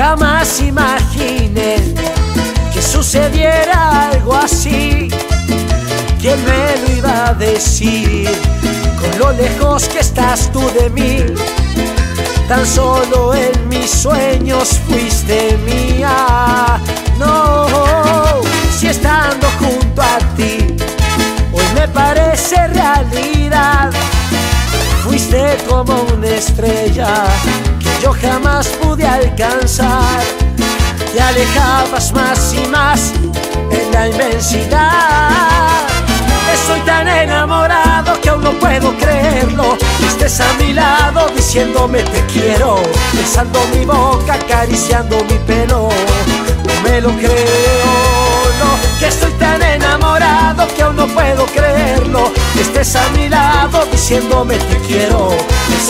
jamás imaginé que sucediera algo así. ¿Quién me lo iba a decir? Con lo lejos que estás tú de mí. Tan solo en mis sueños fuiste mía. No, si estando junto a ti, hoy me parece realidad. Fuiste como una estrella yo jamás pude alcanzar. Te alejabas más y más en la inmensidad. Estoy tan enamorado que aún no puedo creerlo. Estés a mi lado diciéndome te quiero, besando mi boca, acariciando mi pelo. No me lo creo, que estoy tan enamorado que aún no puedo creerlo. Estés a mi lado diciéndome te quiero,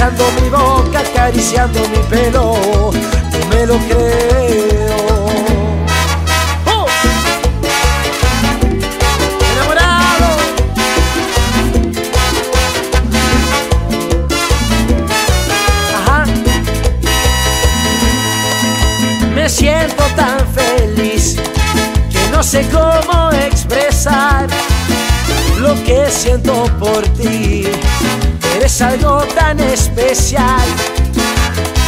besando mi boca, acariciando mi pelo. No me lo creo. ¡Oh! Siento tan feliz que no sé cómo expresar lo que siento por ti. Eres algo tan especial.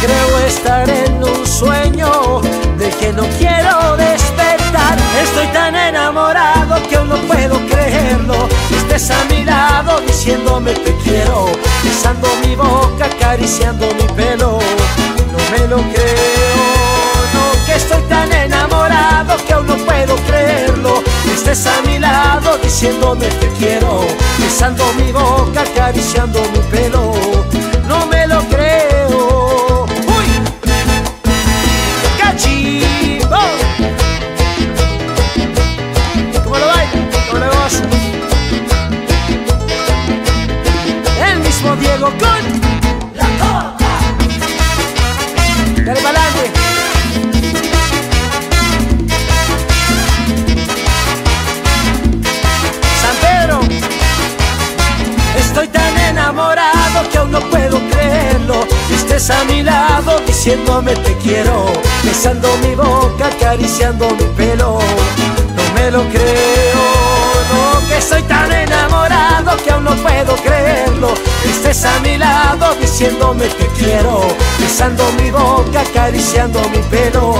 Creo estar en un sueño de que no quiero despertar. Estoy tan enamorado que aún no puedo creerlo. Estés a mi lado diciéndome te quiero, besando mi boca, acariciando mi pelo. No me lo creo, no, que estoy tan enamorado que aún no puedo creerlo. Estés a mi diciéndome te quiero, besando mi boca, acariciando mi pelo. No me lo creo. ¡Uy! ¡Cachimbo! ¿Cómo lo baila? ¿Cómo lo goza? El mismo Diego con Estés a mi lado diciéndome te quiero, besando mi boca, acariciando mi pelo. No me lo creo, no, que estoy tan enamorado que aún no puedo creerlo. Estés a mi lado diciéndome te quiero, besando mi boca, acariciando mi pelo.